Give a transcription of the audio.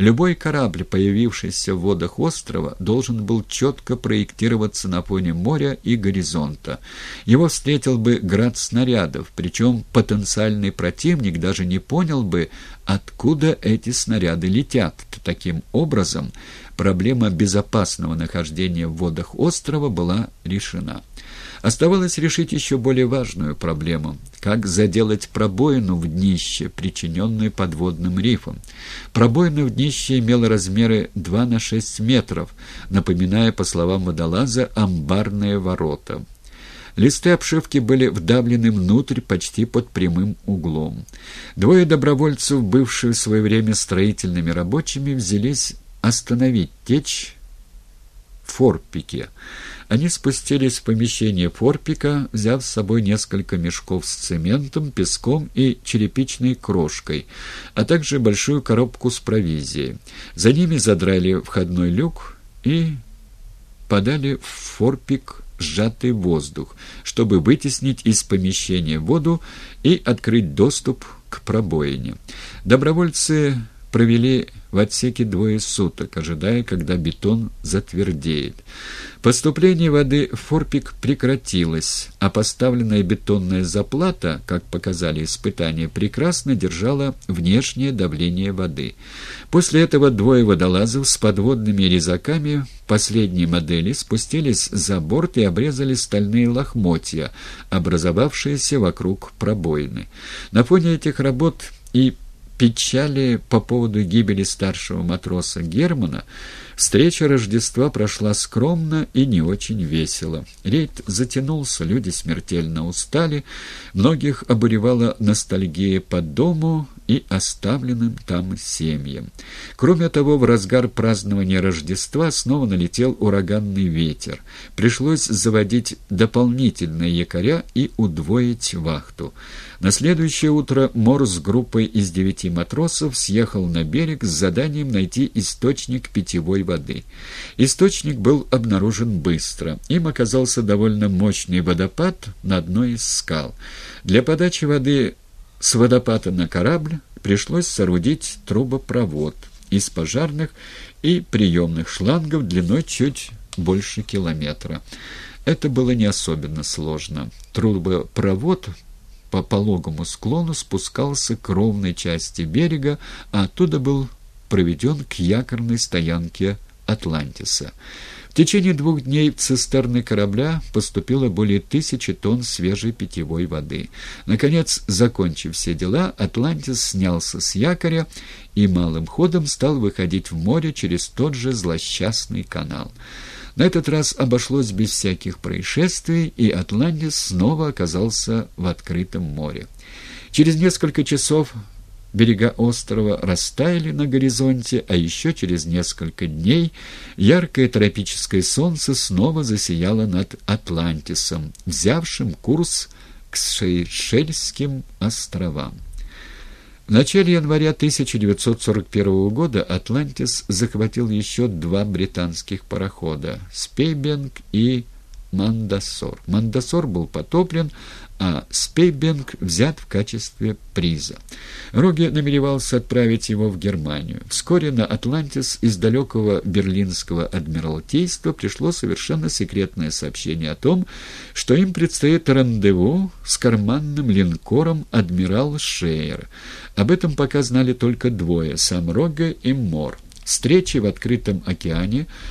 Любой корабль, появившийся в водах острова, должен был четко проектироваться на фоне моря и горизонта. Его встретил бы град снарядов, причем потенциальный противник даже не понял бы, откуда эти снаряды летят. Таким образом, проблема безопасного нахождения в водах острова была решена. Оставалось решить еще более важную проблему – как заделать пробоину в днище, причиненную подводным рифом. Пробоина в днище имела размеры 2 на 6 метров, напоминая, по словам водолаза, амбарные ворота. Листы обшивки были вдавлены внутрь почти под прямым углом. Двое добровольцев, бывшие в свое время строительными рабочими, взялись остановить течь форпике. Они спустились в помещение форпика, взяв с собой несколько мешков с цементом, песком и черепичной крошкой, а также большую коробку с провизией. За ними задрали входной люк и подали в форпик сжатый воздух, чтобы вытеснить из помещения воду и открыть доступ к пробоине. Добровольцы провели в отсеке двое суток, ожидая, когда бетон затвердеет. Поступление воды в форпик прекратилось, а поставленная бетонная заплата, как показали испытания, прекрасно держала внешнее давление воды. После этого двое водолазов с подводными резаками последней модели спустились за борт и обрезали стальные лохмотья, образовавшиеся вокруг пробоины. На фоне этих работ и печали по поводу гибели старшего матроса Германа, встреча Рождества прошла скромно и не очень весело. Рейд затянулся, люди смертельно устали, многих обуревала ностальгия по дому и оставленным там семьям. Кроме того, в разгар празднования Рождества снова налетел ураганный ветер. Пришлось заводить дополнительные якоря и удвоить вахту. На следующее утро Мор с группой из девяти матросов съехал на берег с заданием найти источник питьевой воды. Источник был обнаружен быстро. Им оказался довольно мощный водопад на одной из скал. Для подачи воды с водопада на корабль пришлось соорудить трубопровод из пожарных и приемных шлангов длиной чуть больше километра. Это было не особенно сложно. Трубопровод по пологому склону спускался к ровной части берега, а оттуда был проведен к якорной стоянке «Атлантиса». В течение двух дней в цистерны корабля поступило более тысячи тонн свежей питьевой воды. Наконец, закончив все дела, «Атлантис» снялся с якоря и малым ходом стал выходить в море через тот же злосчастный канал. На этот раз обошлось без всяких происшествий, и «Атлантис» снова оказался в открытом море. Через несколько часов Берега острова растаяли на горизонте, а еще через несколько дней яркое тропическое солнце снова засияло над Атлантисом, взявшим курс к Сейшельским островам. В начале января 1941 года «Атлантис» захватил еще два британских парохода «Спейбенг» и Мандасор. Мандасор был потоплен, а Спейбенг взят в качестве приза. Роги намеревался отправить его в Германию. Вскоре на Атлантис из далекого берлинского адмиралтейства пришло совершенно секретное сообщение о том, что им предстоит рандеву с карманным линкором «Адмирал Шейер». Об этом пока знали только двое – сам Рога и Мор. Встречи в открытом океане